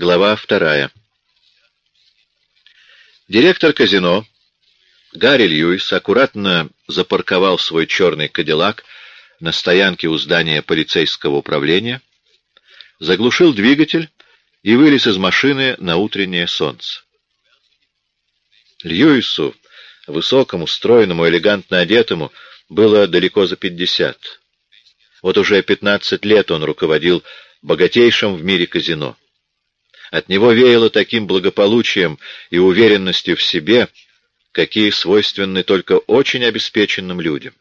Глава вторая. Директор казино Гарри Льюис аккуратно запарковал свой черный кадиллак на стоянке у здания полицейского управления, заглушил двигатель и вылез из машины на утреннее солнце. Льюису, высокому, стройному, элегантно одетому, было далеко за пятьдесят. Вот уже пятнадцать лет он руководил богатейшим в мире казино. От него веяло таким благополучием и уверенностью в себе, какие свойственны только очень обеспеченным людям.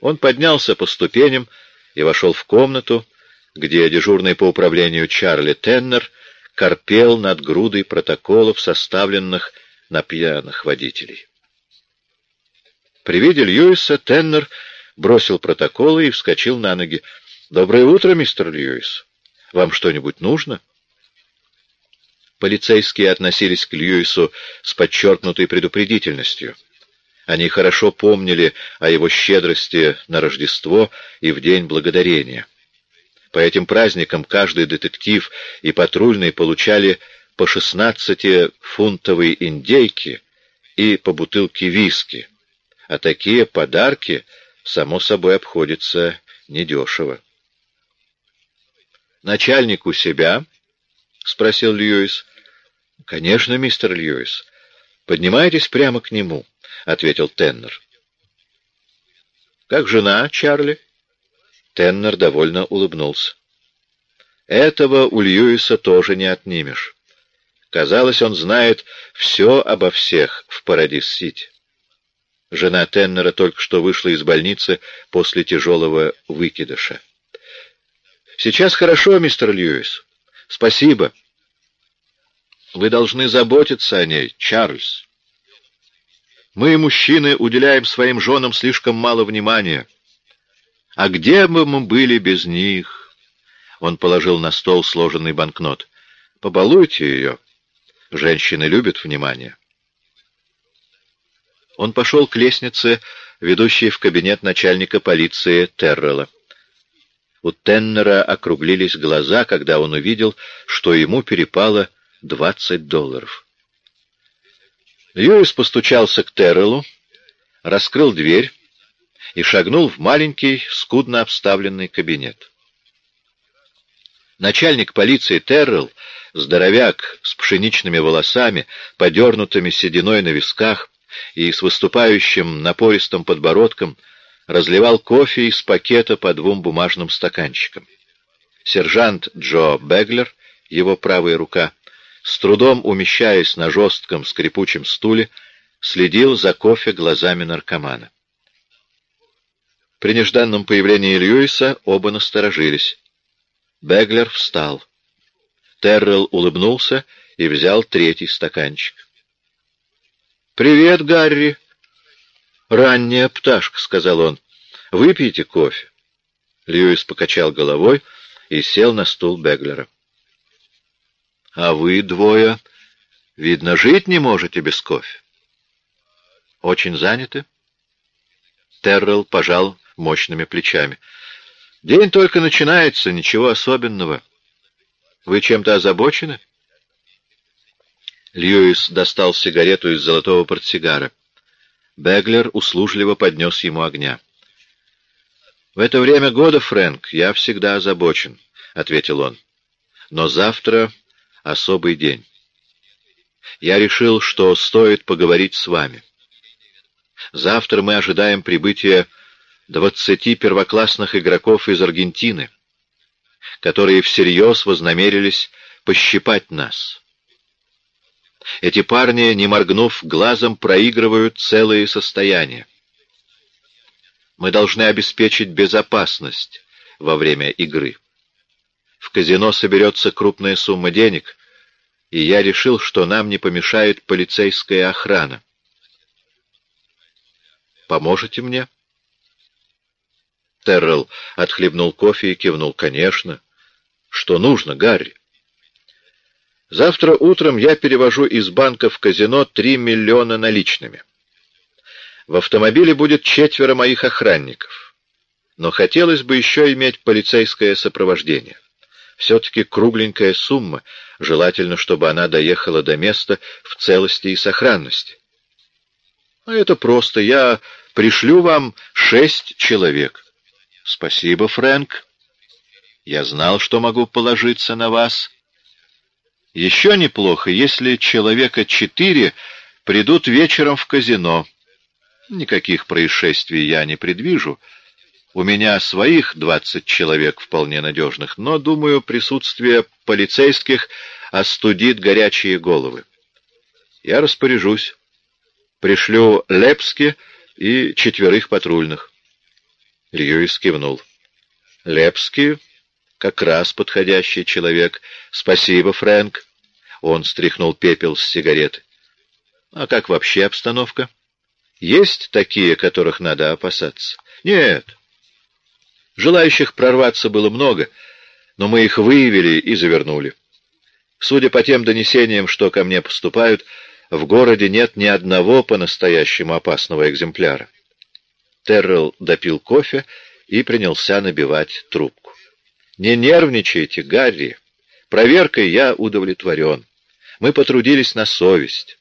Он поднялся по ступеням и вошел в комнату, где дежурный по управлению Чарли Теннер корпел над грудой протоколов, составленных на пьяных водителей. При виде Льюиса Теннер бросил протоколы и вскочил на ноги. «Доброе утро, мистер Льюис. Вам что-нибудь нужно?» Полицейские относились к Льюису с подчеркнутой предупредительностью. Они хорошо помнили о его щедрости на Рождество и в День Благодарения. По этим праздникам каждый детектив и патрульный получали по 16-фунтовой индейки и по бутылке виски, а такие подарки, само собой, обходятся недешево. «Начальник у себя?» — спросил Льюис. «Конечно, мистер Льюис. Поднимайтесь прямо к нему», — ответил Теннер. «Как жена, Чарли?» Теннер довольно улыбнулся. «Этого у Льюиса тоже не отнимешь. Казалось, он знает все обо всех в Парадис-Сити». Жена Теннера только что вышла из больницы после тяжелого выкидыша. «Сейчас хорошо, мистер Льюис. Спасибо. Вы должны заботиться о ней, Чарльз. Мы, мужчины, уделяем своим женам слишком мало внимания. А где бы мы были без них? Он положил на стол сложенный банкнот. Побалуйте ее. Женщины любят внимание. Он пошел к лестнице, ведущей в кабинет начальника полиции Террелла. У Теннера округлились глаза, когда он увидел, что ему перепало двадцать долларов. Льюис постучался к Террелу, раскрыл дверь и шагнул в маленький, скудно обставленный кабинет. Начальник полиции Террелл, здоровяк с пшеничными волосами, подернутыми сединой на висках и с выступающим напористым подбородком, разливал кофе из пакета по двум бумажным стаканчикам. Сержант Джо Беглер, его правая рука, с трудом умещаясь на жестком скрипучем стуле, следил за кофе глазами наркомана. При нежданном появлении Льюиса оба насторожились. Беглер встал. Террелл улыбнулся и взял третий стаканчик. «Привет, Гарри!» «Ранняя пташка», — сказал он. «Выпейте кофе». Льюис покачал головой и сел на стул Беглера. А вы двое, видно, жить не можете без кофе. Очень заняты? Террell пожал мощными плечами. День только начинается, ничего особенного. Вы чем-то озабочены? Льюис достал сигарету из золотого портсигара. Беглер услужливо поднес ему огня. «В это время года, Фрэнк, я всегда озабочен», — ответил он. «Но завтра особый день. Я решил, что стоит поговорить с вами. Завтра мы ожидаем прибытия двадцати первоклассных игроков из Аргентины, которые всерьез вознамерились пощипать нас. Эти парни, не моргнув глазом, проигрывают целые состояния. Мы должны обеспечить безопасность во время игры в казино соберется крупная сумма денег, и я решил, что нам не помешает полицейская охрана. Поможете мне? Террell отхлебнул кофе и кивнул. Конечно. Что нужно, Гарри? Завтра утром я перевожу из банка в казино три миллиона наличными. В автомобиле будет четверо моих охранников. Но хотелось бы еще иметь полицейское сопровождение. Все-таки кругленькая сумма, желательно, чтобы она доехала до места в целости и сохранности. А это просто, я пришлю вам шесть человек. Спасибо, Фрэнк. Я знал, что могу положиться на вас. Еще неплохо, если человека четыре придут вечером в казино. Никаких происшествий я не предвижу, у меня своих двадцать человек вполне надежных, но, думаю, присутствие полицейских остудит горячие головы. Я распоряжусь. Пришлю Лепски и четверых патрульных. Льюис кивнул. Лепски как раз подходящий человек. Спасибо, Фрэнк. Он стряхнул пепел с сигареты. А как вообще обстановка? Есть такие, которых надо опасаться? Нет. Желающих прорваться было много, но мы их выявили и завернули. Судя по тем донесениям, что ко мне поступают, в городе нет ни одного по-настоящему опасного экземпляра. Террell допил кофе и принялся набивать трубку. «Не нервничайте, Гарри. Проверкой я удовлетворен. Мы потрудились на совесть.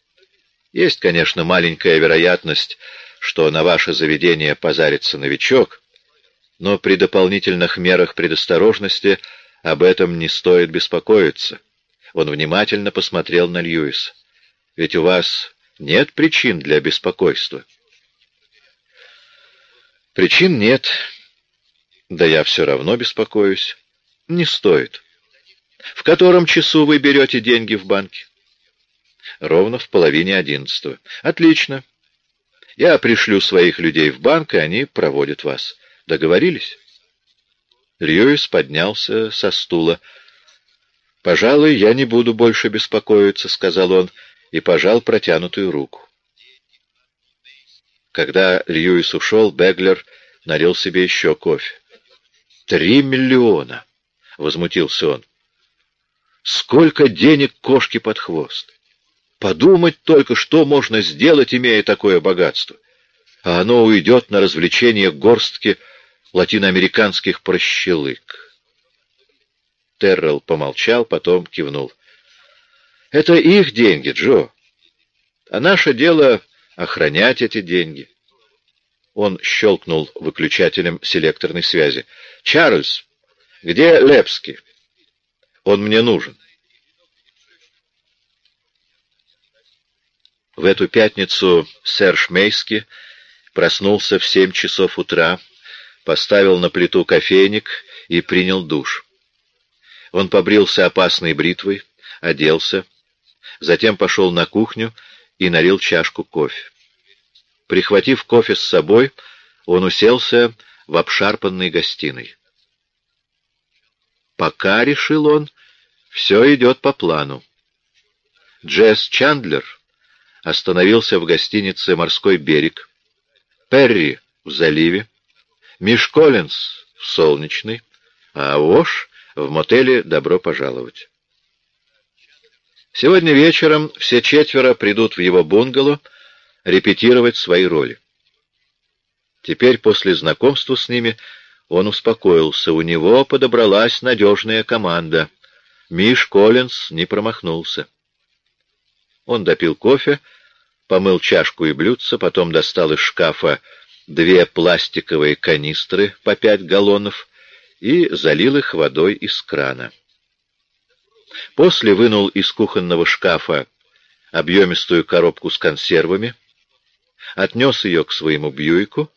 Есть, конечно, маленькая вероятность, что на ваше заведение позарится новичок, но при дополнительных мерах предосторожности об этом не стоит беспокоиться. Он внимательно посмотрел на Льюиса. «Ведь у вас нет причин для беспокойства». «Причин нет. Да я все равно беспокоюсь. Не стоит. В котором часу вы берете деньги в банке?» «Ровно в половине одиннадцатого». «Отлично. Я пришлю своих людей в банк, и они проводят вас». Договорились?» Льюис поднялся со стула. «Пожалуй, я не буду больше беспокоиться», — сказал он, и пожал протянутую руку. Когда Льюис ушел, Беглер налил себе еще кофе. «Три миллиона!» — возмутился он. «Сколько денег кошки под хвост! Подумать только, что можно сделать, имея такое богатство! А оно уйдет на развлечение горстки латиноамериканских прощелык. Террell помолчал, потом кивнул. «Это их деньги, Джо. А наше дело — охранять эти деньги». Он щелкнул выключателем селекторной связи. «Чарльз, где Лепский? Он мне нужен». В эту пятницу сэр Шмейски проснулся в семь часов утра, поставил на плиту кофейник и принял душ. Он побрился опасной бритвой, оделся, затем пошел на кухню и налил чашку кофе. Прихватив кофе с собой, он уселся в обшарпанной гостиной. Пока, решил он, все идет по плану. Джесс Чандлер остановился в гостинице «Морской берег», Перри в заливе, Миш Коллинз в Солнечный, а Ош в мотеле «Добро пожаловать». Сегодня вечером все четверо придут в его бунгало репетировать свои роли. Теперь, после знакомства с ними, он успокоился. У него подобралась надежная команда. Миш Коллинз не промахнулся. Он допил кофе, помыл чашку и блюдце, потом достал из шкафа две пластиковые канистры по пять галлонов и залил их водой из крана. После вынул из кухонного шкафа объемистую коробку с консервами, отнес ее к своему Бьюику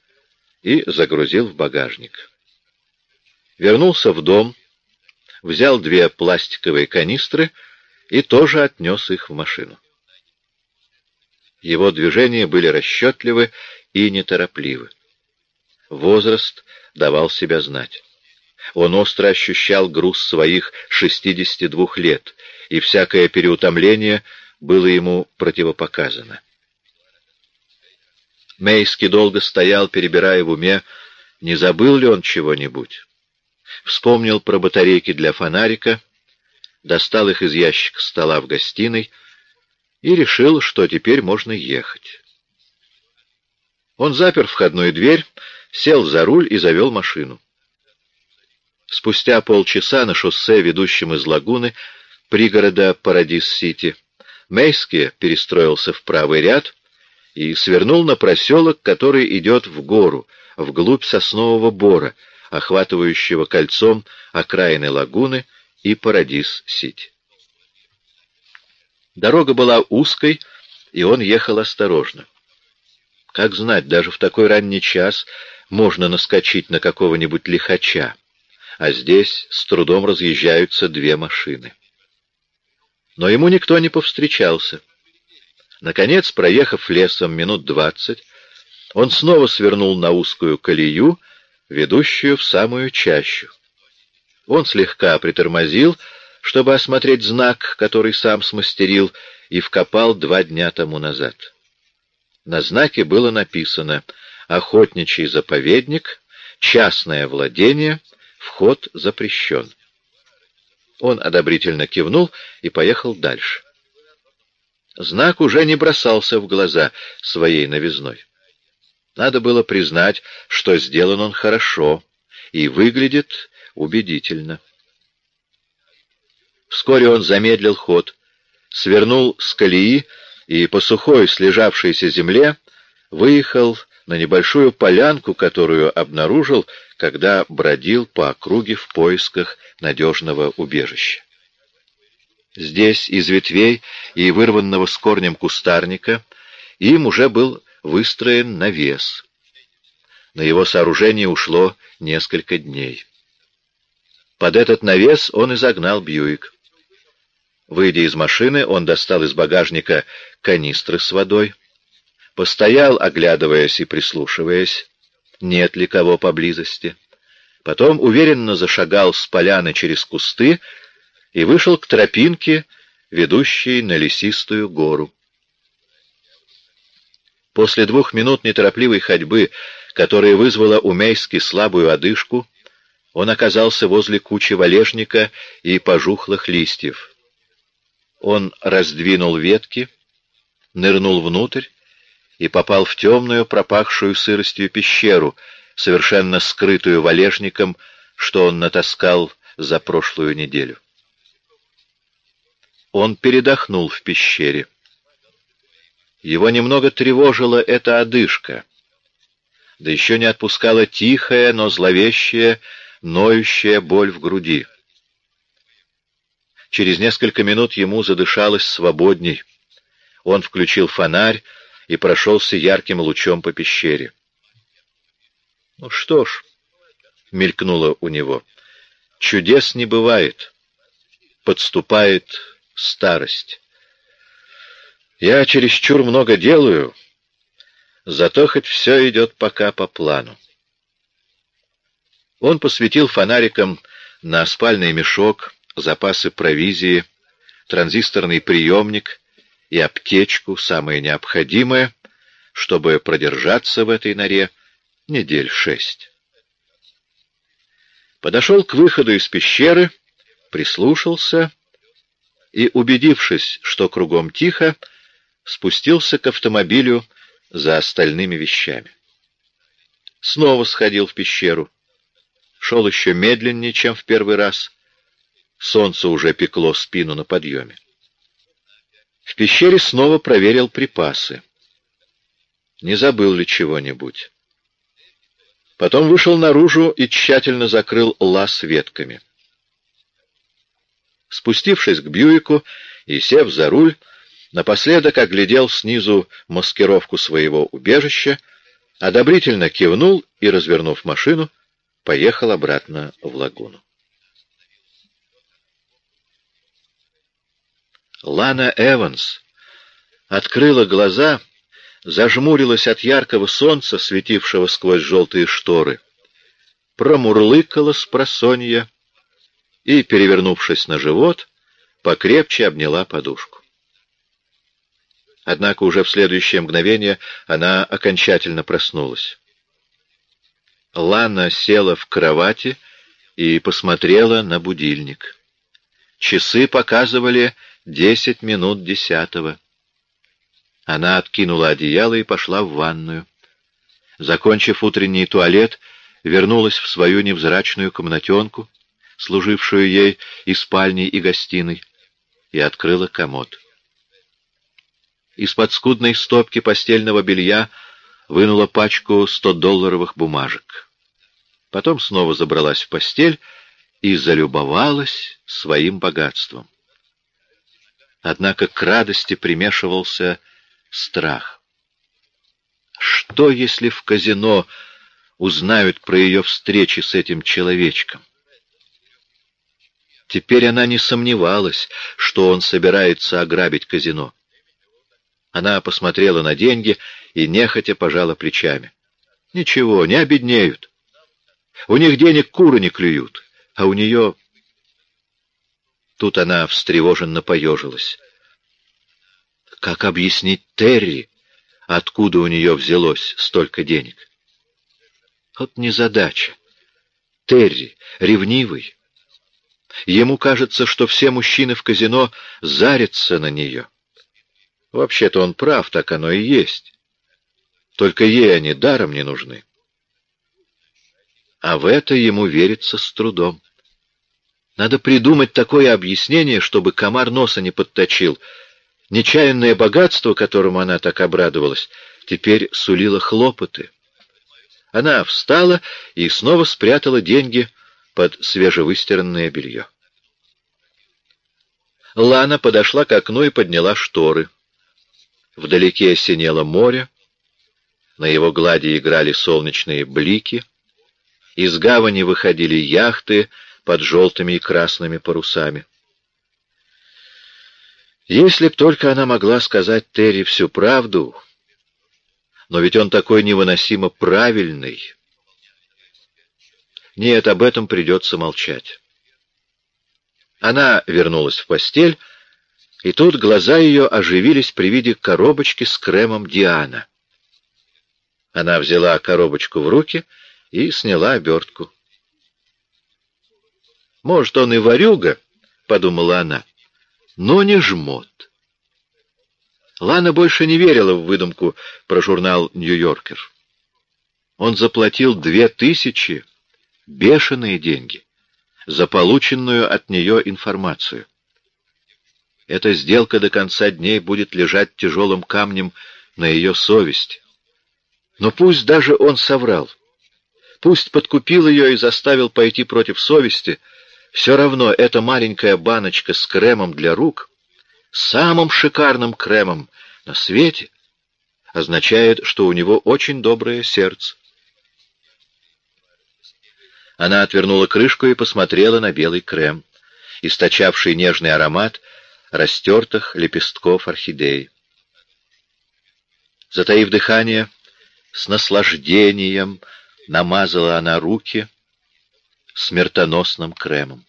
и загрузил в багажник. Вернулся в дом, взял две пластиковые канистры и тоже отнес их в машину. Его движения были расчетливы и неторопливы. Возраст давал себя знать. Он остро ощущал груз своих 62 лет, и всякое переутомление было ему противопоказано. Мейский долго стоял, перебирая в уме, не забыл ли он чего-нибудь. Вспомнил про батарейки для фонарика, достал их из ящика стола в гостиной и решил, что теперь можно ехать. Он запер входную дверь, сел за руль и завел машину. Спустя полчаса на шоссе, ведущем из лагуны, пригорода Парадис-Сити, Мейски перестроился в правый ряд и свернул на проселок, который идет в гору, вглубь соснового бора, охватывающего кольцом окраины лагуны и Парадис-Сити. Дорога была узкой, и он ехал осторожно. Как знать, даже в такой ранний час можно наскочить на какого-нибудь лихача, а здесь с трудом разъезжаются две машины. Но ему никто не повстречался. Наконец, проехав лесом минут двадцать, он снова свернул на узкую колею, ведущую в самую чащу. Он слегка притормозил, чтобы осмотреть знак, который сам смастерил и вкопал два дня тому назад. На знаке было написано «Охотничий заповедник, частное владение, вход запрещен». Он одобрительно кивнул и поехал дальше. Знак уже не бросался в глаза своей новизной. Надо было признать, что сделан он хорошо и выглядит убедительно. Вскоре он замедлил ход, свернул с колеи и по сухой слежавшейся земле выехал на небольшую полянку, которую обнаружил, когда бродил по округе в поисках надежного убежища. Здесь из ветвей и вырванного с корнем кустарника им уже был выстроен навес. На его сооружение ушло несколько дней. Под этот навес он и загнал Бьюик. Выйдя из машины, он достал из багажника канистры с водой, постоял, оглядываясь и прислушиваясь, нет ли кого поблизости. Потом уверенно зашагал с поляны через кусты и вышел к тропинке, ведущей на лесистую гору. После двух минут неторопливой ходьбы, которая вызвала у Мейски слабую одышку, он оказался возле кучи валежника и пожухлых листьев. Он раздвинул ветки, нырнул внутрь и попал в темную, пропахшую сыростью пещеру, совершенно скрытую валежником, что он натаскал за прошлую неделю. Он передохнул в пещере. Его немного тревожила эта одышка, да еще не отпускала тихая, но зловещая, ноющая боль в груди. Через несколько минут ему задышалось свободней. Он включил фонарь и прошелся ярким лучом по пещере. «Ну что ж», — мелькнуло у него, — «чудес не бывает. Подступает старость. Я чересчур много делаю, зато хоть все идет пока по плану». Он посветил фонариком на спальный мешок, запасы провизии, транзисторный приемник и аптечку, самое необходимое, чтобы продержаться в этой норе недель шесть. Подошел к выходу из пещеры, прислушался и, убедившись, что кругом тихо, спустился к автомобилю за остальными вещами. Снова сходил в пещеру. Шел еще медленнее, чем в первый раз — Солнце уже пекло спину на подъеме. В пещере снова проверил припасы. Не забыл ли чего-нибудь. Потом вышел наружу и тщательно закрыл лаз ветками. Спустившись к Бьюику и сев за руль, напоследок оглядел снизу маскировку своего убежища, одобрительно кивнул и, развернув машину, поехал обратно в лагуну. Лана Эванс открыла глаза, зажмурилась от яркого солнца, светившего сквозь желтые шторы, промурлыкала с просонья и, перевернувшись на живот, покрепче обняла подушку. Однако уже в следующее мгновение она окончательно проснулась. Лана села в кровати и посмотрела на будильник. Часы показывали Десять минут десятого. Она откинула одеяло и пошла в ванную. Закончив утренний туалет, вернулась в свою невзрачную комнатенку, служившую ей и спальней, и гостиной, и открыла комод. Из-под скудной стопки постельного белья вынула пачку сто-долларовых бумажек. Потом снова забралась в постель и залюбовалась своим богатством. Однако к радости примешивался страх. Что, если в казино узнают про ее встречи с этим человечком? Теперь она не сомневалась, что он собирается ограбить казино. Она посмотрела на деньги и нехотя пожала плечами. Ничего, не обеднеют. У них денег куры не клюют, а у нее... Тут она встревоженно поежилась. Как объяснить Терри, откуда у нее взялось столько денег? Вот незадача. Терри, ревнивый. Ему кажется, что все мужчины в казино зарятся на нее. Вообще-то он прав, так оно и есть. Только ей они даром не нужны. А в это ему верится с трудом. Надо придумать такое объяснение, чтобы комар носа не подточил. Нечаянное богатство, которому она так обрадовалась, теперь сулило хлопоты. Она встала и снова спрятала деньги под свежевыстиранное белье. Лана подошла к окну и подняла шторы. Вдалеке синело море, на его глади играли солнечные блики, из гавани выходили яхты под желтыми и красными парусами. Если б только она могла сказать Терри всю правду, но ведь он такой невыносимо правильный. Нет, об этом придется молчать. Она вернулась в постель, и тут глаза ее оживились при виде коробочки с кремом Диана. Она взяла коробочку в руки и сняла обертку. «Может, он и ворюга», — подумала она, — «но не жмот». Лана больше не верила в выдумку про журнал «Нью-Йоркер». Он заплатил две тысячи, бешеные деньги, за полученную от нее информацию. Эта сделка до конца дней будет лежать тяжелым камнем на ее совести. Но пусть даже он соврал, пусть подкупил ее и заставил пойти против совести, все равно эта маленькая баночка с кремом для рук, самым шикарным кремом на свете, означает, что у него очень доброе сердце. Она отвернула крышку и посмотрела на белый крем, источавший нежный аромат растертых лепестков орхидеи. Затаив дыхание, с наслаждением намазала она руки смертоносным кремом.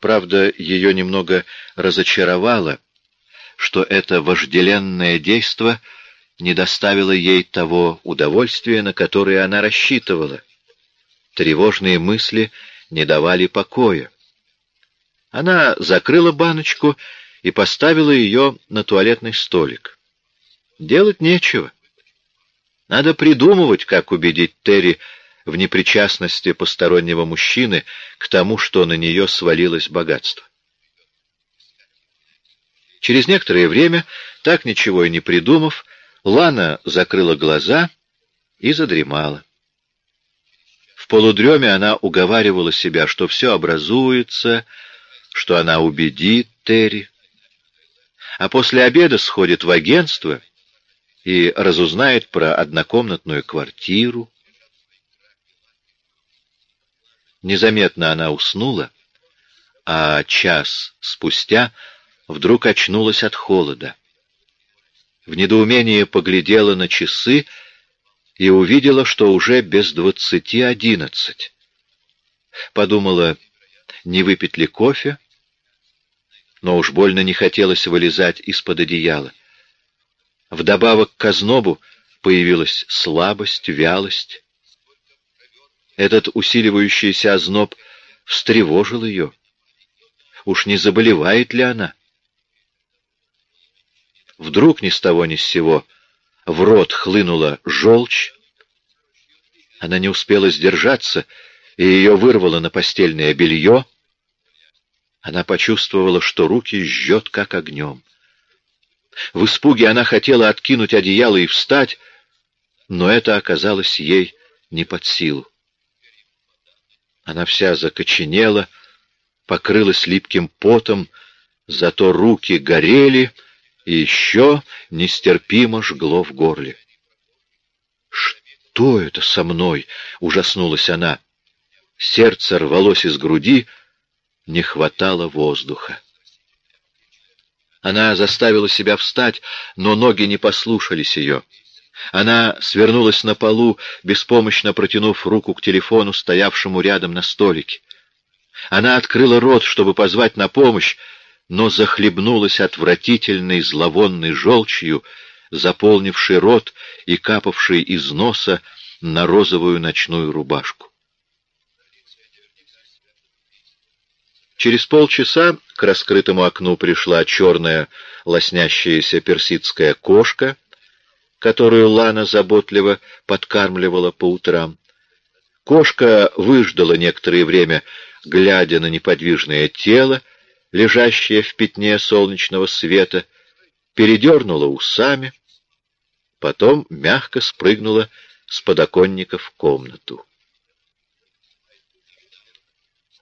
Правда, ее немного разочаровало, что это вожделенное действо не доставило ей того удовольствия, на которое она рассчитывала. Тревожные мысли не давали покоя. Она закрыла баночку и поставила ее на туалетный столик. Делать нечего. Надо придумывать, как убедить Терри в непричастности постороннего мужчины к тому, что на нее свалилось богатство. Через некоторое время, так ничего и не придумав, Лана закрыла глаза и задремала. В полудреме она уговаривала себя, что все образуется, что она убедит Терри. А после обеда сходит в агентство и разузнает про однокомнатную квартиру. Незаметно она уснула, а час спустя вдруг очнулась от холода. В недоумении поглядела на часы и увидела, что уже без двадцати одиннадцать. Подумала, не выпить ли кофе, но уж больно не хотелось вылезать из-под одеяла. Вдобавок к ознобу появилась слабость, вялость. Этот усиливающийся озноб встревожил ее. Уж не заболевает ли она? Вдруг ни с того ни с сего в рот хлынула желчь. Она не успела сдержаться и ее вырвало на постельное белье, она почувствовала, что руки жжет как огнем. В испуге она хотела откинуть одеяло и встать, но это оказалось ей не под силу. Она вся закоченела, покрылась липким потом, зато руки горели и еще нестерпимо жгло в горле. «Что это со мной?» — ужаснулась она. Сердце рвалось из груди, не хватало воздуха. Она заставила себя встать, но ноги не послушались ее. Она свернулась на полу, беспомощно протянув руку к телефону, стоявшему рядом на столике. Она открыла рот, чтобы позвать на помощь, но захлебнулась отвратительной зловонной желчью, заполнившей рот и капавшей из носа на розовую ночную рубашку. Через полчаса к раскрытому окну пришла черная лоснящаяся персидская кошка, которую Лана заботливо подкармливала по утрам. Кошка выждала некоторое время, глядя на неподвижное тело, лежащее в пятне солнечного света, передернула усами, потом мягко спрыгнула с подоконника в комнату.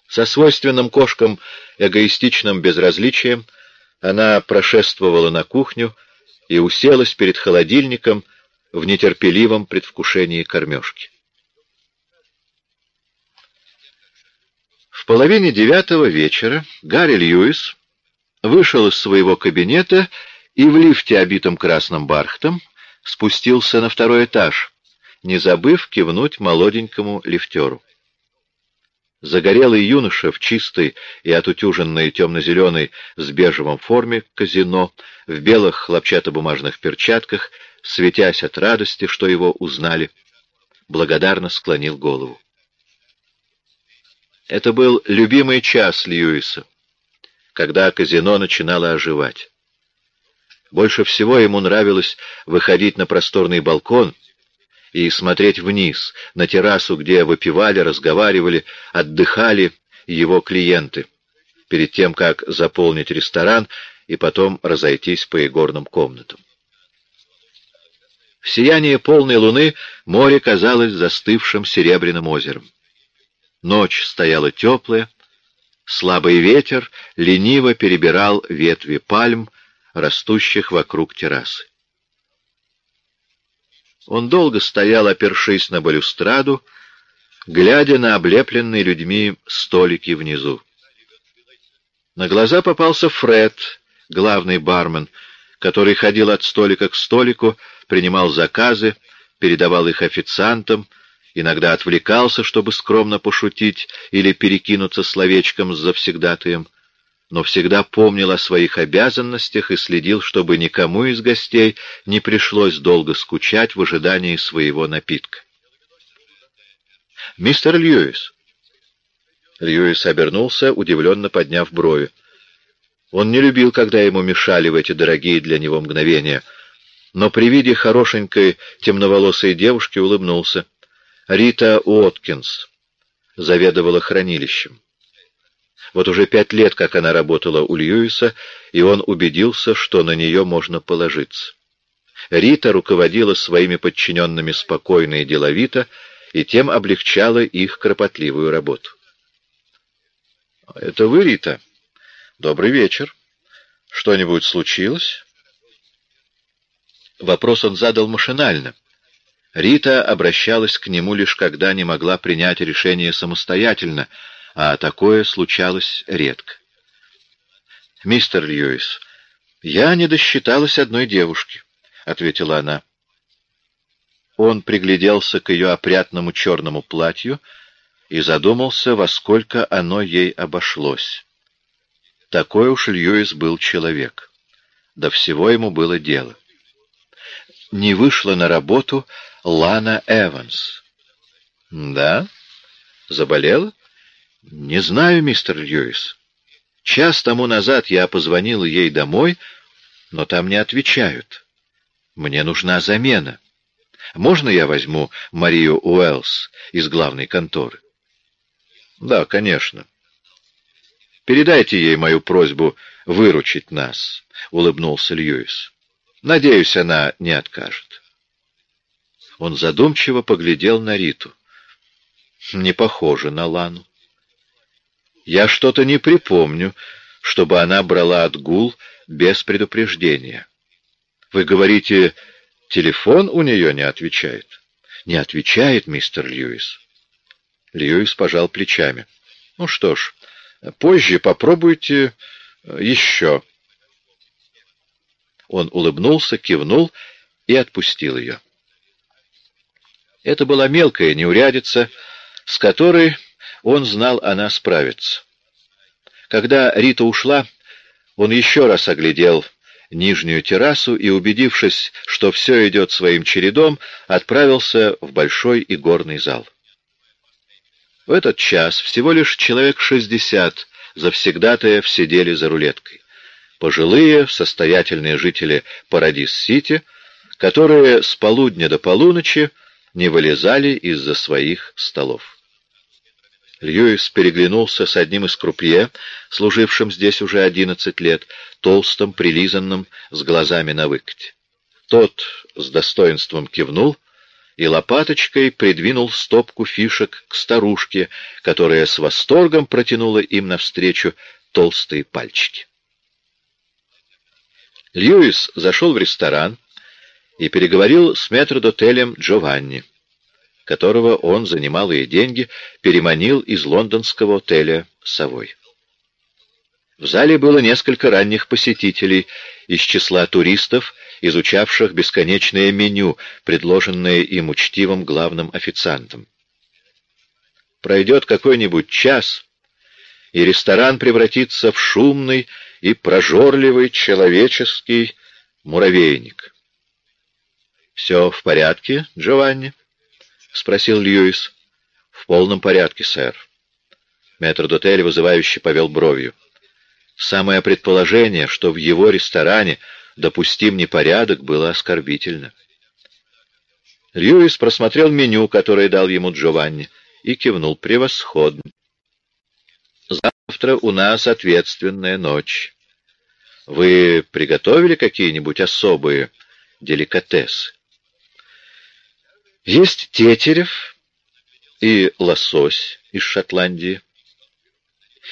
Со свойственным кошкам эгоистичным безразличием она прошествовала на кухню и уселась перед холодильником в нетерпеливом предвкушении кормежки. В половине девятого вечера Гарри Льюис вышел из своего кабинета и в лифте, обитом красным бархтом, спустился на второй этаж, не забыв кивнуть молоденькому лифтеру. Загорелый юноша в чистой и отутюженной темно-зеленой с бежевом форме казино, в белых хлопчатобумажных перчатках, светясь от радости, что его узнали, благодарно склонил голову. Это был любимый час Льюиса, когда казино начинало оживать. Больше всего ему нравилось выходить на просторный балкон — и смотреть вниз, на террасу, где выпивали, разговаривали, отдыхали его клиенты, перед тем, как заполнить ресторан и потом разойтись по игорным комнатам. В сиянии полной луны море казалось застывшим серебряным озером. Ночь стояла теплая, слабый ветер лениво перебирал ветви пальм, растущих вокруг террасы. Он долго стоял, опершись на балюстраду, глядя на облепленные людьми столики внизу. На глаза попался Фред, главный бармен, который ходил от столика к столику, принимал заказы, передавал их официантам, иногда отвлекался, чтобы скромно пошутить или перекинуться словечком с завсегдатаем но всегда помнил о своих обязанностях и следил, чтобы никому из гостей не пришлось долго скучать в ожидании своего напитка. «Мистер Льюис!» Льюис обернулся, удивленно подняв брови. Он не любил, когда ему мешали в эти дорогие для него мгновения, но при виде хорошенькой темноволосой девушки улыбнулся. Рита Уоткинс заведовала хранилищем. Вот уже пять лет, как она работала у Льюиса, и он убедился, что на нее можно положиться. Рита руководила своими подчиненными спокойно и деловито, и тем облегчала их кропотливую работу. «Это вы, Рита? Добрый вечер. Что-нибудь случилось?» Вопрос он задал машинально. Рита обращалась к нему лишь когда не могла принять решение самостоятельно — а такое случалось редко. «Мистер Льюис, я не досчиталась одной девушки», — ответила она. Он пригляделся к ее опрятному черному платью и задумался, во сколько оно ей обошлось. Такой уж Льюис был человек. До всего ему было дело. Не вышла на работу Лана Эванс. «Да? Заболела?» «Не знаю, мистер Льюис. Час тому назад я позвонил ей домой, но там не отвечают. Мне нужна замена. Можно я возьму Марию Уэллс из главной конторы?» Да, конечно. Передайте ей мою просьбу выручить нас, — улыбнулся Льюис. Надеюсь, она не откажет. Он задумчиво поглядел на Риту. Не похоже на Лану. Я что-то не припомню, чтобы она брала отгул без предупреждения. Вы говорите, телефон у нее не отвечает? Не отвечает, мистер Льюис. Льюис пожал плечами. Ну что ж, позже попробуйте э, еще. Он улыбнулся, кивнул и отпустил ее. Это была мелкая неурядица, с которой он знал, она справится. Когда Рита ушла, он еще раз оглядел нижнюю террасу и, убедившись, что все идет своим чередом, отправился в большой игорный зал. В этот час всего лишь человек шестьдесят завсегдатаев сидели за рулеткой. Пожилые, состоятельные жители Парадис-Сити, которые с полудня до полуночи не вылезали из-за своих столов. Льюис переглянулся с одним из крупье, служившим здесь уже одиннадцать лет, толстым, прилизанным, с глазами на выкате. Тот с достоинством кивнул и лопаточкой придвинул стопку фишек к старушке, которая с восторгом протянула им навстречу толстые пальчики. Льюис зашел в ресторан и переговорил с метрдотелем Джованни которого он за немалые деньги переманил из лондонского отеля «Совой». В зале было несколько ранних посетителей из числа туристов, изучавших бесконечное меню, предложенное им учтивым главным официантом. Пройдет какой-нибудь час, и ресторан превратится в шумный и прожорливый человеческий муравейник. «Все в порядке, Джованни?» — спросил Льюис. — В полном порядке, сэр. Метрдотель вызывающе повел бровью. Самое предположение, что в его ресторане допустим непорядок, было оскорбительно. Льюис просмотрел меню, которое дал ему Джованни, и кивнул превосходно. «Завтра у нас ответственная ночь. Вы приготовили какие-нибудь особые деликатесы?» Есть тетерев и лосось из Шотландии,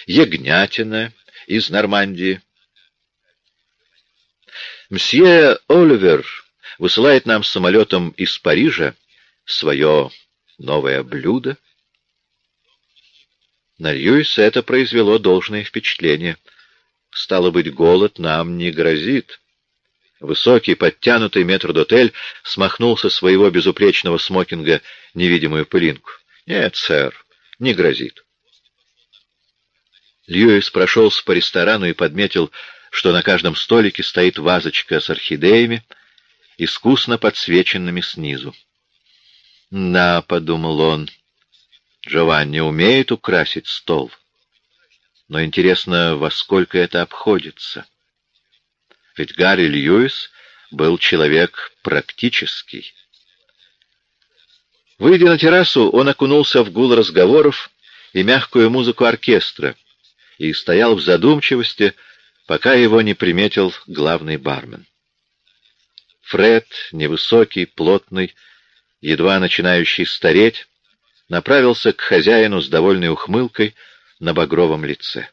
ягнятина из Нормандии. Мсье Оливер высылает нам самолетом из Парижа свое новое блюдо. На Льюиса это произвело должное впечатление. Стало быть, голод нам не грозит. Высокий, подтянутый метрдотель смахнул со своего безупречного смокинга невидимую пылинку. «Нет, сэр, не грозит». Льюис прошелся по ресторану и подметил, что на каждом столике стоит вазочка с орхидеями, искусно подсвеченными снизу. «Да», — подумал он, — «Джованни умеет украсить стол. Но интересно, во сколько это обходится?» Ведь Гарри Льюис был человек практический. Выйдя на террасу, он окунулся в гул разговоров и мягкую музыку оркестра и стоял в задумчивости, пока его не приметил главный бармен. Фред, невысокий, плотный, едва начинающий стареть, направился к хозяину с довольной ухмылкой на багровом лице.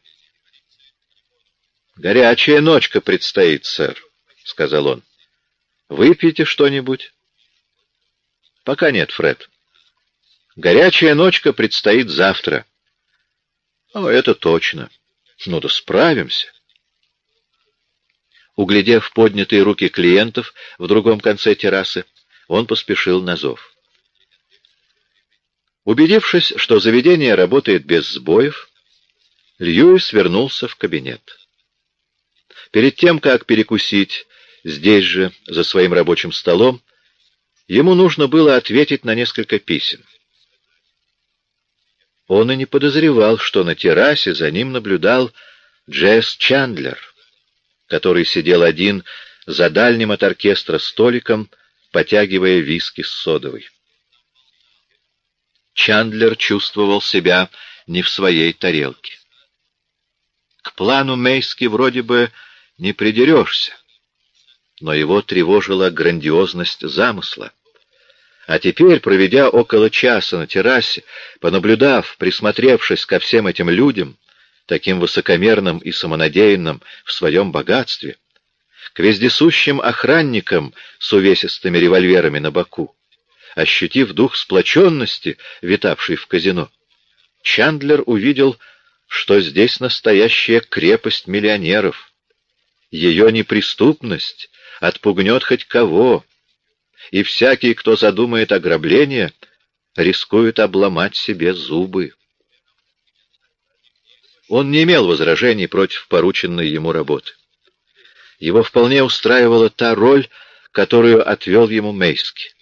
«Горячая ночка предстоит, сэр», — сказал он. «Выпьете что-нибудь?» «Пока нет, Фред. Горячая ночка предстоит завтра». «О, это точно. Ну да справимся». Углядев поднятые руки клиентов в другом конце террасы, он поспешил на зов. Убедившись, что заведение работает без сбоев, Льюис вернулся в кабинет. Перед тем, как перекусить здесь же, за своим рабочим столом, ему нужно было ответить на несколько писем. Он и не подозревал, что на террасе за ним наблюдал Джесс Чандлер, который сидел один за дальним от оркестра столиком, потягивая виски с содовой. Чандлер чувствовал себя не в своей тарелке. К плану Мейски вроде бы не придерешься, но его тревожила грандиозность замысла. А теперь, проведя около часа на террасе, понаблюдав, присмотревшись ко всем этим людям, таким высокомерным и самонадеянным в своем богатстве, к вездесущим охранникам с увесистыми револьверами на боку, ощутив дух сплоченности, витавший в казино, Чандлер увидел, что здесь настоящая крепость миллионеров. Ее неприступность отпугнет хоть кого, и всякий, кто задумает ограбление, рискует обломать себе зубы. Он не имел возражений против порученной ему работы. Его вполне устраивала та роль, которую отвел ему Мейски.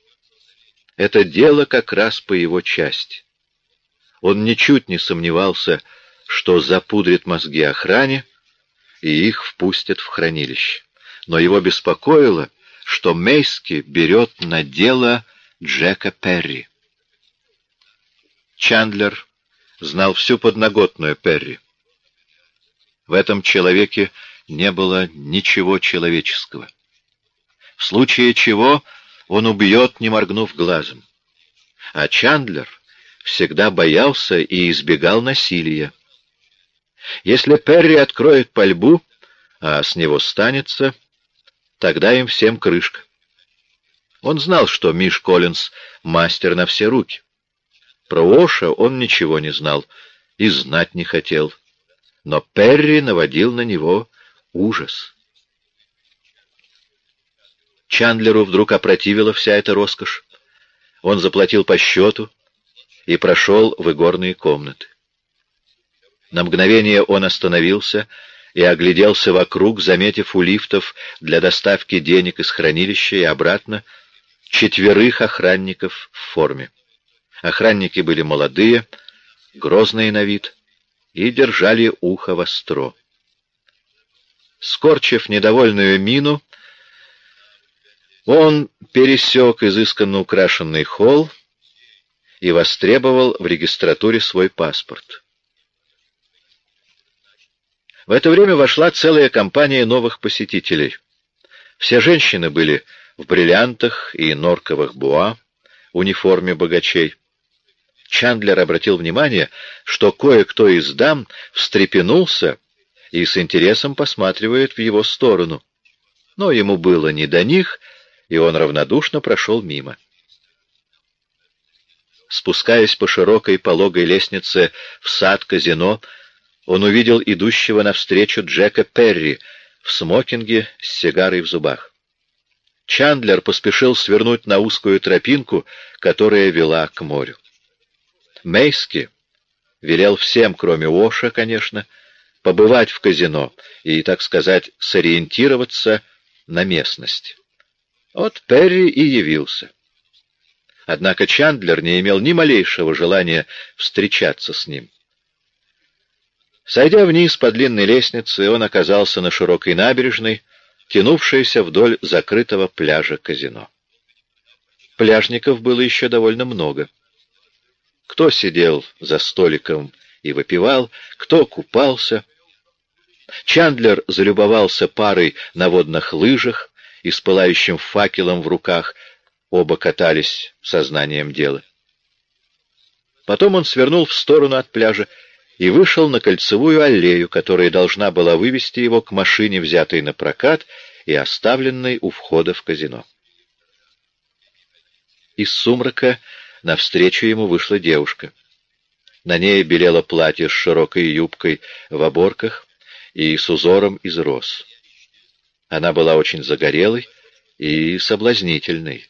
Это дело как раз по его части. Он ничуть не сомневался, что запудрит мозги охране, и их впустят в хранилище. Но его беспокоило, что Мейски берет на дело Джека Перри. Чандлер знал всю подноготную Перри. В этом человеке не было ничего человеческого. В случае чего он убьет, не моргнув глазом. А Чандлер всегда боялся и избегал насилия. Если Перри откроет пальбу, а с него станется, тогда им всем крышка. Он знал, что Миш Коллинз — мастер на все руки. Про Оша он ничего не знал и знать не хотел. Но Перри наводил на него ужас. Чандлеру вдруг опротивила вся эта роскошь. Он заплатил по счету и прошел в игорные комнаты. На мгновение он остановился и огляделся вокруг, заметив у лифтов для доставки денег из хранилища и обратно четверых охранников в форме. Охранники были молодые, грозные на вид и держали ухо востро. Скорчив недовольную мину, он пересек изысканно украшенный холл и востребовал в регистратуре свой паспорт. В это время вошла целая компания новых посетителей. Все женщины были в бриллиантах и норковых буа, униформе богачей. Чандлер обратил внимание, что кое-кто из дам встрепенулся и с интересом посматривает в его сторону. Но ему было не до них, и он равнодушно прошел мимо. Спускаясь по широкой пологой лестнице в сад казино, он увидел идущего навстречу Джека Перри в смокинге с сигарой в зубах. Чандлер поспешил свернуть на узкую тропинку, которая вела к морю. Мейски велел всем, кроме Оша, конечно, побывать в казино и, так сказать, сориентироваться на местность. Вот Перри и явился. Однако Чандлер не имел ни малейшего желания встречаться с ним. Сойдя вниз по длинной лестнице, он оказался на широкой набережной, тянувшейся вдоль закрытого пляжа казино. Пляжников было еще довольно много. Кто сидел за столиком и выпивал, кто купался. Чандлер залюбовался парой на водных лыжах и с пылающим факелом в руках, оба катались сознанием дела. Потом он свернул в сторону от пляжа и вышел на кольцевую аллею, которая должна была вывести его к машине, взятой на прокат и оставленной у входа в казино. Из сумрака навстречу ему вышла девушка. На ней белело платье с широкой юбкой в оборках и с узором из роз. Она была очень загорелой и соблазнительной.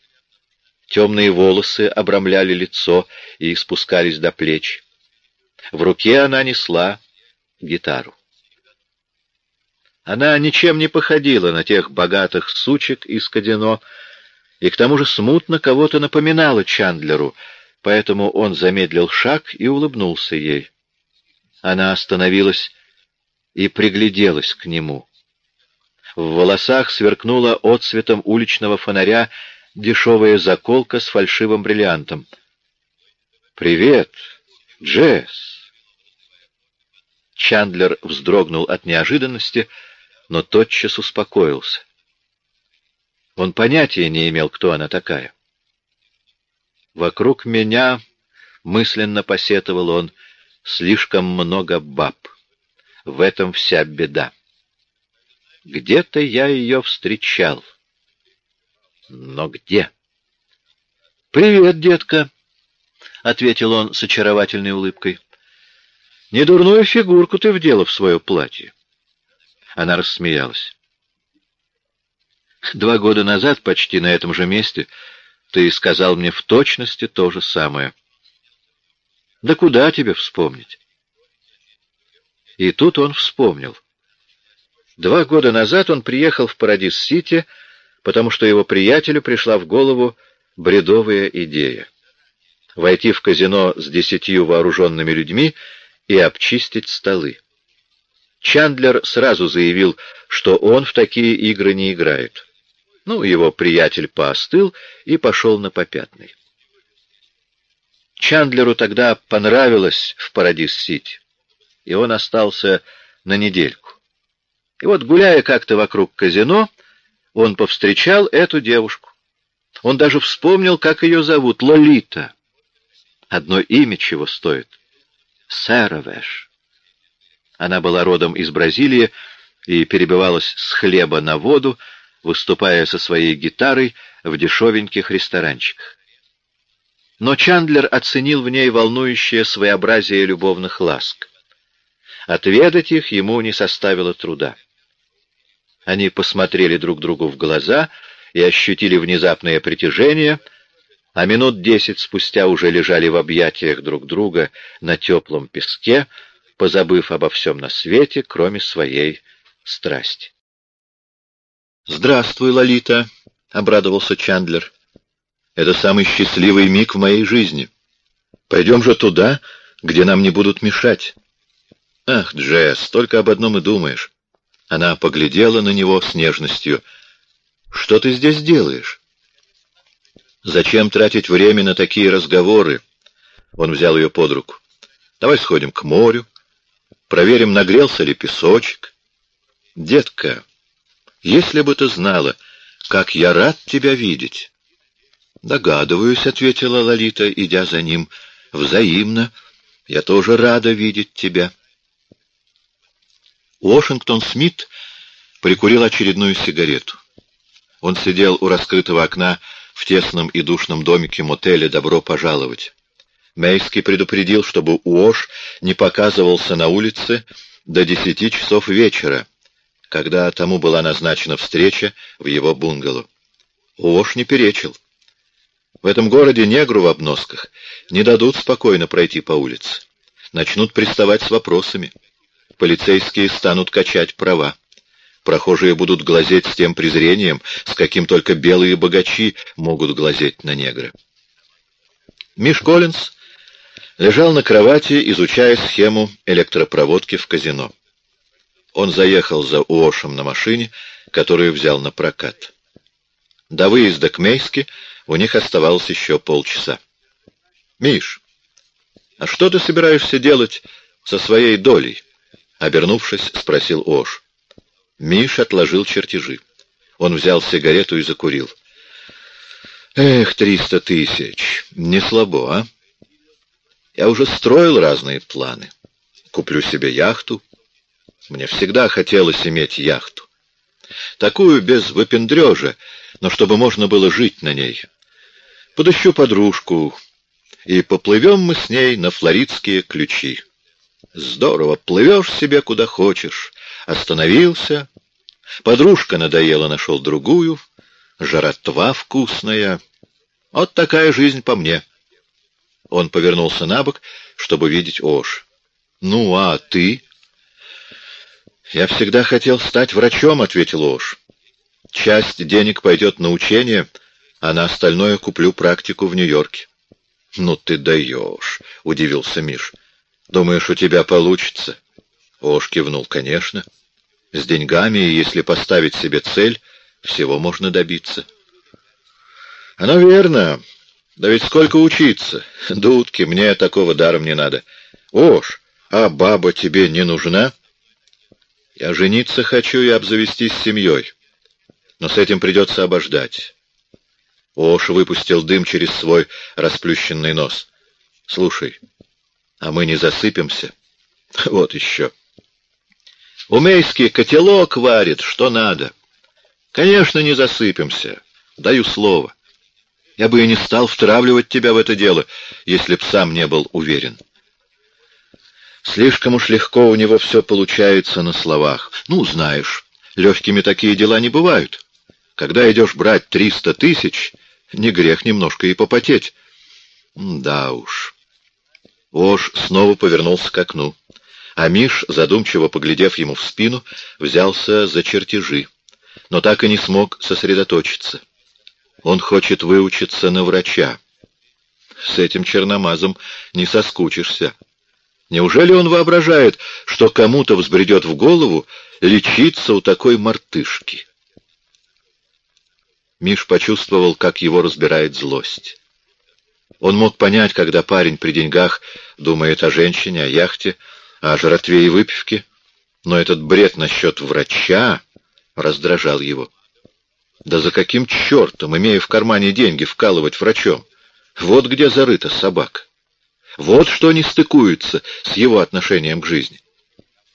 Темные волосы обрамляли лицо и спускались до плеч. В руке она несла гитару. Она ничем не походила на тех богатых сучек из Кадино, и к тому же смутно кого-то напоминала Чандлеру, поэтому он замедлил шаг и улыбнулся ей. Она остановилась и пригляделась к нему. В волосах сверкнула отсветом уличного фонаря дешевая заколка с фальшивым бриллиантом. «Привет, Джесс!» Чандлер вздрогнул от неожиданности, но тотчас успокоился. Он понятия не имел, кто она такая. «Вокруг меня, — мысленно посетовал он, — слишком много баб. В этом вся беда. Где-то я ее встречал. Но где?» «Привет, детка!» — ответил он с очаровательной улыбкой. «Недурную фигурку ты вдела в свое платье». Она рассмеялась. «Два года назад, почти на этом же месте, ты сказал мне в точности то же самое. Да куда тебе вспомнить?» И тут он вспомнил. Два года назад он приехал в Парадис-Сити, потому что его приятелю пришла в голову бредовая идея войти в казино с десятью вооруженными людьми и обчистить столы. Чандлер сразу заявил, что он в такие игры не играет. Ну, его приятель поостыл и пошел на попятный. Чандлеру тогда понравилось в Парадис-Сити, и он остался на недельку. И вот, гуляя как-то вокруг казино, он повстречал эту девушку. Он даже вспомнил, как ее зовут — Лолита. Одно имя чего стоит. Сэровэш. Она была родом из Бразилии и перебивалась с хлеба на воду, выступая со своей гитарой в дешевеньких ресторанчиках. Но Чандлер оценил в ней волнующее своеобразие любовных ласк. Отведать их ему не составило труда. Они посмотрели друг другу в глаза и ощутили внезапное притяжение — а минут десять спустя уже лежали в объятиях друг друга на теплом песке, позабыв обо всем на свете, кроме своей страсти. «Здравствуй, Лолита!» — обрадовался Чандлер. «Это самый счастливый миг в моей жизни. Пойдем же туда, где нам не будут мешать». «Ах, Джесс, только об одном и думаешь». Она поглядела на него с нежностью. «Что ты здесь делаешь?» Зачем тратить время на такие разговоры? Он взял ее под руку. Давай сходим к морю, проверим, нагрелся ли песочек. Детка, если бы ты знала, как я рад тебя видеть. Догадываюсь, — ответила Лолита, идя за ним. Взаимно. Я тоже рада видеть тебя. Уошингтон Смит прикурил очередную сигарету. Он сидел у раскрытого окна, в тесном и душном домике мотеля «Добро пожаловать». Мейский предупредил, чтобы Уош не показывался на улице до десяти часов вечера, когда тому была назначена встреча в его бунгало. Уош не перечил. В этом городе негру в обносках не дадут спокойно пройти по улице. Начнут приставать с вопросами. Полицейские станут качать права. Прохожие будут глазеть с тем презрением, с каким только белые богачи могут глазеть на негра. Миш Коллинз лежал на кровати, изучая схему электропроводки в казино. Он заехал за Уошем на машине, которую взял на прокат. До выезда к Мейске у них оставалось еще полчаса. «Миш, а что ты собираешься делать со своей долей?» Обернувшись, спросил Ош. Миш отложил чертежи. Он взял сигарету и закурил. «Эх, триста тысяч! Не слабо, а? Я уже строил разные планы. Куплю себе яхту. Мне всегда хотелось иметь яхту. Такую без выпендрежа, но чтобы можно было жить на ней. Подыщу подружку, и поплывем мы с ней на флоридские ключи. Здорово, плывешь себе куда хочешь. Остановился, Подружка надоела, нашел другую. Жаротва вкусная. Вот такая жизнь по мне. Он повернулся на бок, чтобы видеть Ош. «Ну, а ты?» «Я всегда хотел стать врачом», — ответил Ош. «Часть денег пойдет на учение, а на остальное куплю практику в Нью-Йорке». «Ну ты даешь», — удивился Миш. «Думаешь, у тебя получится?» Ош кивнул. «Конечно». С деньгами, если поставить себе цель, всего можно добиться. Оно верно. Да ведь сколько учиться. Дудки, мне такого даром не надо. Ош, А баба тебе не нужна? Я жениться хочу и обзавестись семьей. Но с этим придется обождать. Ош выпустил дым через свой расплющенный нос. Слушай, а мы не засыпемся? Вот еще. Умейский котелок варит, что надо. Конечно, не засыпемся. Даю слово. Я бы и не стал втравливать тебя в это дело, если б сам не был уверен. Слишком уж легко у него все получается на словах. Ну, знаешь, легкими такие дела не бывают. Когда идешь брать триста тысяч, не грех немножко и попотеть. Да уж. Ош снова повернулся к окну. А Миш, задумчиво поглядев ему в спину, взялся за чертежи, но так и не смог сосредоточиться. Он хочет выучиться на врача. С этим черномазом не соскучишься. Неужели он воображает, что кому-то взбредет в голову лечиться у такой мартышки? Миш почувствовал, как его разбирает злость. Он мог понять, когда парень при деньгах думает о женщине, о яхте, о жратве и выпивке, но этот бред насчет врача раздражал его. Да за каким чертом, имея в кармане деньги, вкалывать врачом? Вот где зарыта собака. Вот что не стыкуется с его отношением к жизни.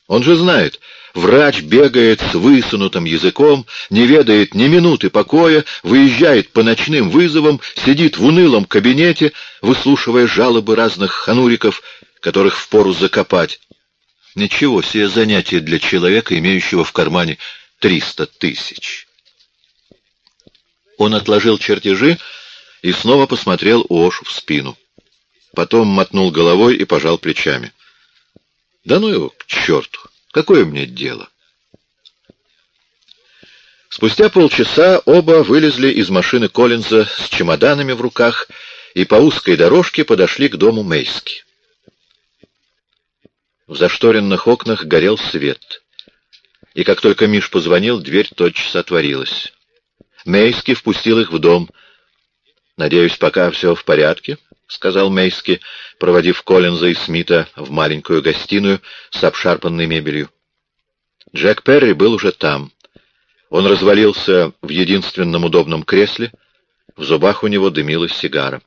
Он же знает, врач бегает с высунутым языком, не ведает ни минуты покоя, выезжает по ночным вызовам, сидит в унылом кабинете, выслушивая жалобы разных хануриков, которых впору закопать. Ничего себе занятие для человека, имеющего в кармане триста тысяч. Он отложил чертежи и снова посмотрел Ошу в спину. Потом мотнул головой и пожал плечами. Да ну его к черту! Какое мне дело? Спустя полчаса оба вылезли из машины Коллинза с чемоданами в руках и по узкой дорожке подошли к дому Мейски. В зашторенных окнах горел свет. И как только Миш позвонил, дверь тотчас отворилась. Мейски впустил их в дом. «Надеюсь, пока все в порядке?» — сказал Мейски, проводив Коллинза и Смита в маленькую гостиную с обшарпанной мебелью. Джек Перри был уже там. Он развалился в единственном удобном кресле, в зубах у него дымилась сигара.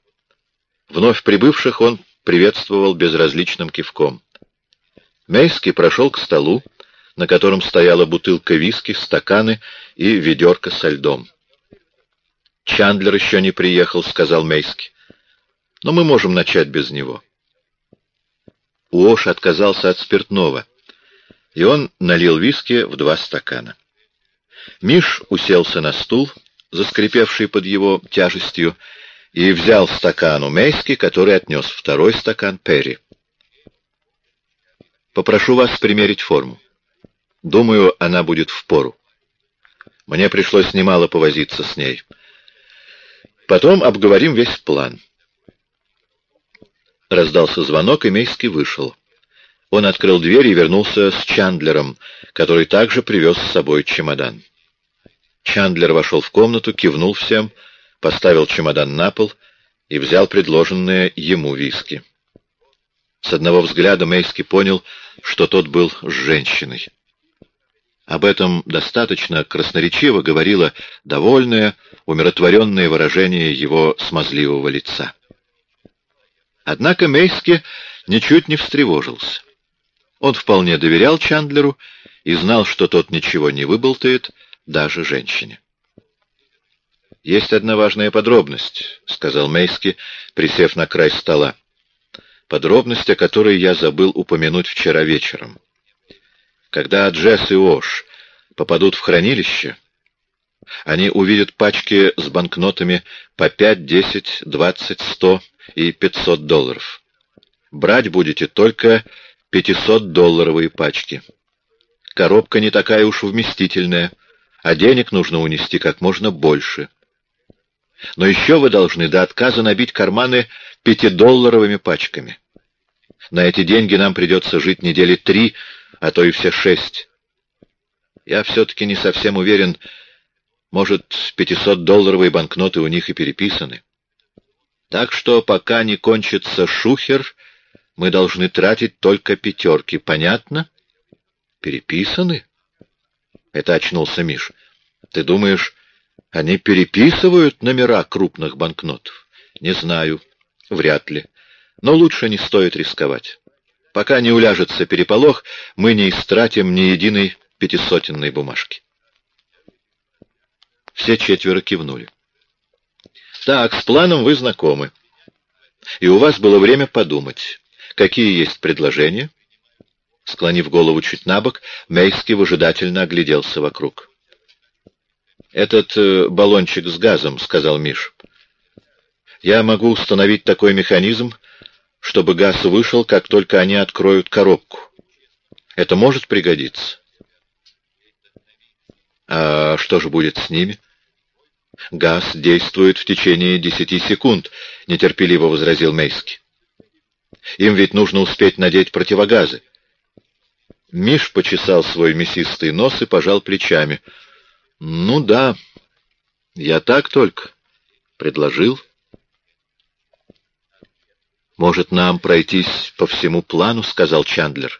Вновь прибывших он приветствовал безразличным кивком. Мейски прошел к столу, на котором стояла бутылка виски, стаканы и ведерко со льдом. «Чандлер еще не приехал», — сказал Мейски. «Но мы можем начать без него». Уош отказался от спиртного, и он налил виски в два стакана. Миш уселся на стул, заскрипевший под его тяжестью, и взял стакан у Мейски, который отнес второй стакан Перри. «Попрошу вас примерить форму. Думаю, она будет в пору. Мне пришлось немало повозиться с ней». Потом обговорим весь план. Раздался звонок, и Мейский вышел. Он открыл дверь и вернулся с Чандлером, который также привез с собой чемодан. Чандлер вошел в комнату, кивнул всем, поставил чемодан на пол и взял предложенные ему виски. С одного взгляда Мейский понял, что тот был с женщиной. Об этом достаточно красноречиво говорило довольное, умиротворенное выражение его смазливого лица. Однако Мейски ничуть не встревожился. Он вполне доверял Чандлеру и знал, что тот ничего не выболтает даже женщине. «Есть одна важная подробность», — сказал Мейски, присев на край стола. «Подробность, о которой я забыл упомянуть вчера вечером. Когда Джесс и Ош попадут в хранилище, они увидят пачки с банкнотами по 5, 10, 20, 100 и 500 долларов. Брать будете только 500-долларовые пачки. Коробка не такая уж вместительная, а денег нужно унести как можно больше. Но еще вы должны до отказа набить карманы пятидолларовыми пачками. На эти деньги нам придется жить недели три, а то и все шесть. Я все-таки не совсем уверен, может, 500-долларовые банкноты у них и переписаны. Так что, пока не кончится шухер, Мы должны тратить только пятерки, понятно? Переписаны? Это очнулся Миш. Ты думаешь, они переписывают номера крупных банкнотов? Не знаю. Вряд ли. Но лучше не стоит рисковать. Пока не уляжется переполох, мы не истратим ни единой пятисотенной бумажки. Все четверо кивнули. Так, с планом вы знакомы. И у вас было время подумать. Какие есть предложения? Склонив голову чуть на бок, Мейский выжидательно огляделся вокруг. «Этот э, баллончик с газом», — сказал Миш. «Я могу установить такой механизм, чтобы газ вышел, как только они откроют коробку. Это может пригодиться?» «А что же будет с ними?» «Газ действует в течение десяти секунд», — нетерпеливо возразил Мейский. «Им ведь нужно успеть надеть противогазы. Миш почесал свой мясистый нос и пожал плечами. «Ну да, я так только предложил». «Может, нам пройтись по всему плану?» — сказал Чандлер.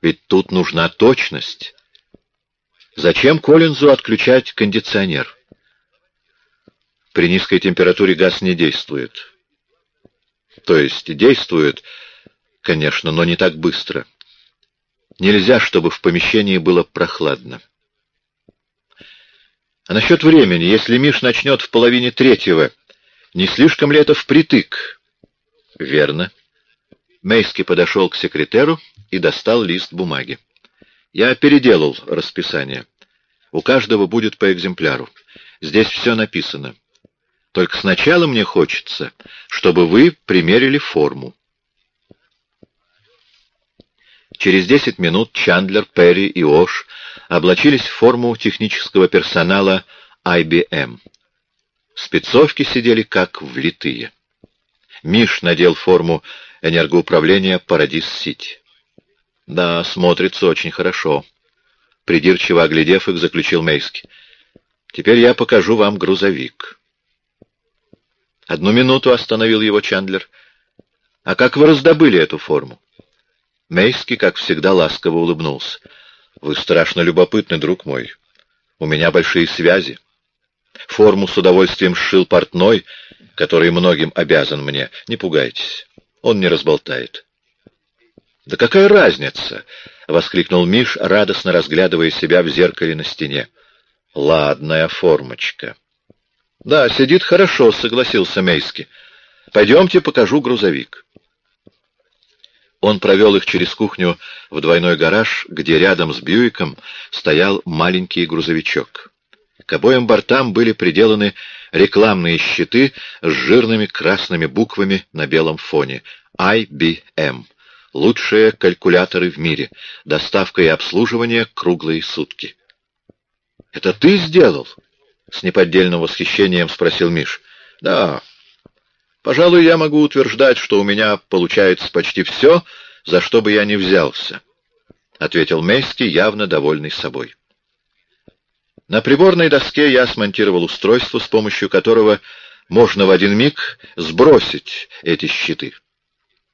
«Ведь тут нужна точность. Зачем Коллинзу отключать кондиционер?» При низкой температуре газ не действует. То есть действует, конечно, но не так быстро. Нельзя, чтобы в помещении было прохладно. А насчет времени, если Миш начнет в половине третьего, не слишком ли это впритык? Верно. Мейски подошел к секретеру и достал лист бумаги. Я переделал расписание. У каждого будет по экземпляру. Здесь все написано. Только сначала мне хочется, чтобы вы примерили форму. Через десять минут Чандлер, Перри и Ош облачились в форму технического персонала IBM. Спецовки сидели как влитые. Миш надел форму энергоуправления Парадис-Сити. Да, смотрится очень хорошо. Придирчиво оглядев их, заключил Мейски. Теперь я покажу вам грузовик. Одну минуту остановил его Чандлер. А как вы раздобыли эту форму? Мейски, как всегда, ласково улыбнулся. «Вы страшно любопытный, друг мой. У меня большие связи. Форму с удовольствием сшил портной, который многим обязан мне. Не пугайтесь, он не разболтает». «Да какая разница?» — воскликнул Миш, радостно разглядывая себя в зеркале на стене. «Ладная формочка». «Да, сидит хорошо», — согласился Мейски. «Пойдемте покажу грузовик». Он провел их через кухню в двойной гараж, где рядом с Бьюиком стоял маленький грузовичок. К обоим бортам были приделаны рекламные щиты с жирными красными буквами на белом фоне. IBM. Лучшие калькуляторы в мире. Доставка и обслуживание круглые сутки. «Это ты сделал?» — с неподдельным восхищением спросил Миш. «Да, Пожалуй, я могу утверждать, что у меня получается почти все, за что бы я ни взялся, — ответил Мейский, явно довольный собой. На приборной доске я смонтировал устройство, с помощью которого можно в один миг сбросить эти щиты.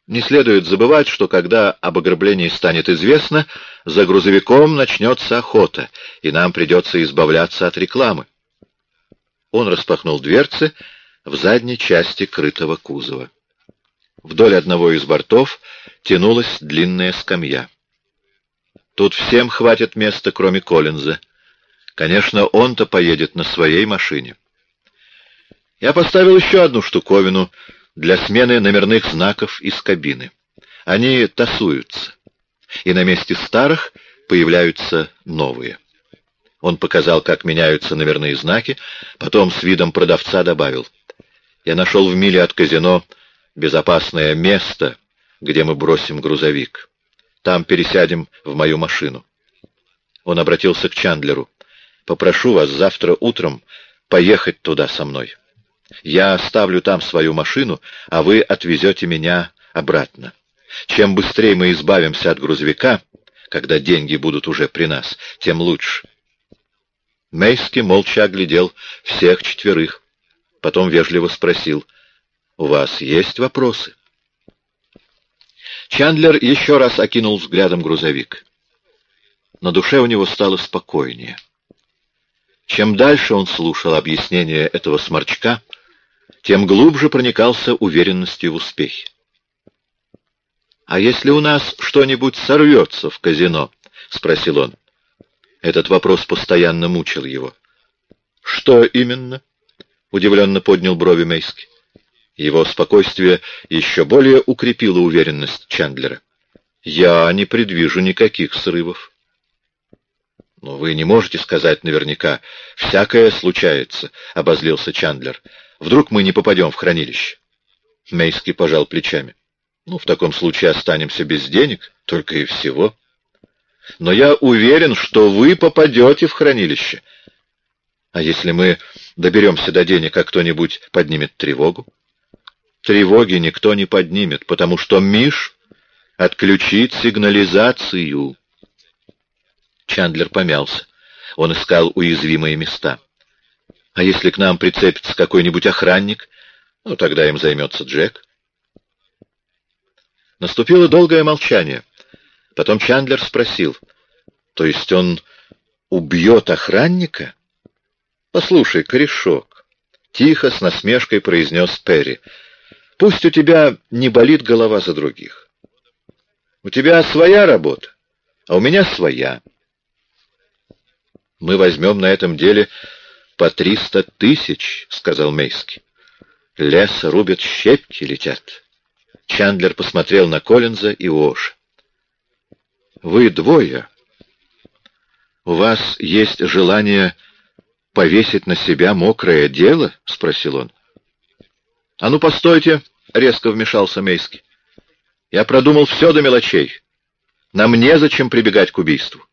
Не следует забывать, что когда об ограблении станет известно, за грузовиком начнется охота, и нам придется избавляться от рекламы. Он распахнул дверцы в задней части крытого кузова. Вдоль одного из бортов тянулась длинная скамья. Тут всем хватит места, кроме Коллинза. Конечно, он-то поедет на своей машине. Я поставил еще одну штуковину для смены номерных знаков из кабины. Они тасуются, и на месте старых появляются новые. Он показал, как меняются номерные знаки, потом с видом продавца добавил — я нашел в миле от казино безопасное место, где мы бросим грузовик. Там пересядем в мою машину. Он обратился к Чандлеру. «Попрошу вас завтра утром поехать туда со мной. Я оставлю там свою машину, а вы отвезете меня обратно. Чем быстрее мы избавимся от грузовика, когда деньги будут уже при нас, тем лучше». Мейски молча оглядел всех четверых. Потом вежливо спросил, «У вас есть вопросы?» Чандлер еще раз окинул взглядом грузовик. На душе у него стало спокойнее. Чем дальше он слушал объяснение этого сморчка, тем глубже проникался уверенностью в успехе. «А если у нас что-нибудь сорвется в казино?» — спросил он. Этот вопрос постоянно мучил его. «Что именно?» — удивленно поднял брови Мейски. Его спокойствие еще более укрепило уверенность Чандлера. «Я не предвижу никаких срывов». «Но вы не можете сказать наверняка. Всякое случается», — обозлился Чандлер. «Вдруг мы не попадем в хранилище?» Мейский пожал плечами. «Ну, в таком случае останемся без денег, только и всего. Но я уверен, что вы попадете в хранилище. А если мы доберемся до денег, а кто-нибудь поднимет тревогу?» Тревоги никто не поднимет, потому что Миш отключит сигнализацию. Чандлер помялся. Он искал уязвимые места. А если к нам прицепится какой-нибудь охранник, ну, тогда им займется Джек. Наступило долгое молчание. Потом Чандлер спросил, то есть он убьет охранника? Послушай, корешок, — тихо, с насмешкой произнес Перри, — Пусть у тебя не болит голова за других. У тебя своя работа, а у меня своя. Мы возьмем на этом деле по триста тысяч, — сказал Мейски. Лес рубят, щепки летят. Чандлер посмотрел на Коллинза и Ош. Вы двое. У вас есть желание повесить на себя мокрое дело? — спросил он. — А ну, постойте, — резко вмешался Мейский. «Я продумал все до мелочей. Нам незачем прибегать к убийству.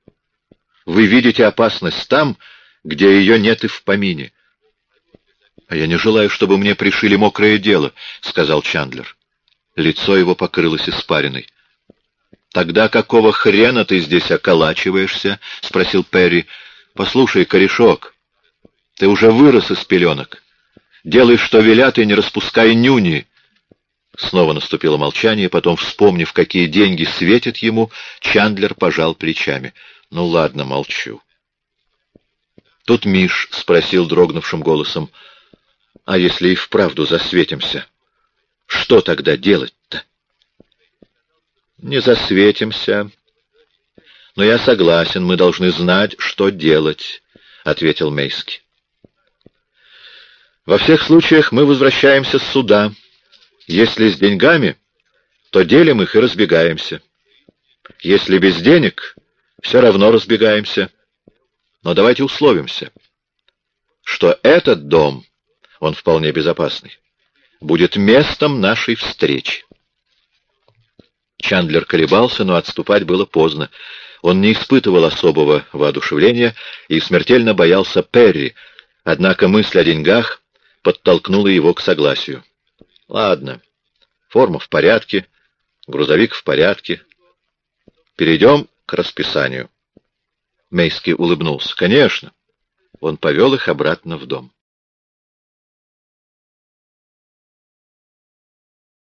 Вы видите опасность там, где ее нет и в помине». «А я не желаю, чтобы мне пришили мокрое дело», — сказал Чандлер. Лицо его покрылось испариной. «Тогда какого хрена ты здесь околачиваешься?» — спросил Перри. «Послушай, корешок, ты уже вырос из пеленок. Делай, что велят, и не распускай нюни. Снова наступило молчание, потом, вспомнив, какие деньги светят ему, Чандлер пожал плечами. «Ну ладно, молчу». Тут Миш спросил дрогнувшим голосом, «А если и вправду засветимся, что тогда делать-то?» «Не засветимся. Но я согласен, мы должны знать, что делать», — ответил Мейски. «Во всех случаях мы возвращаемся с суда». Если с деньгами, то делим их и разбегаемся. Если без денег, все равно разбегаемся. Но давайте условимся, что этот дом, он вполне безопасный, будет местом нашей встречи. Чандлер колебался, но отступать было поздно. Он не испытывал особого воодушевления и смертельно боялся Перри, однако мысль о деньгах подтолкнула его к согласию. Ладно. Форма в порядке, грузовик в порядке. Перейдем к расписанию. Мейский улыбнулся. Конечно. Он повел их обратно в дом.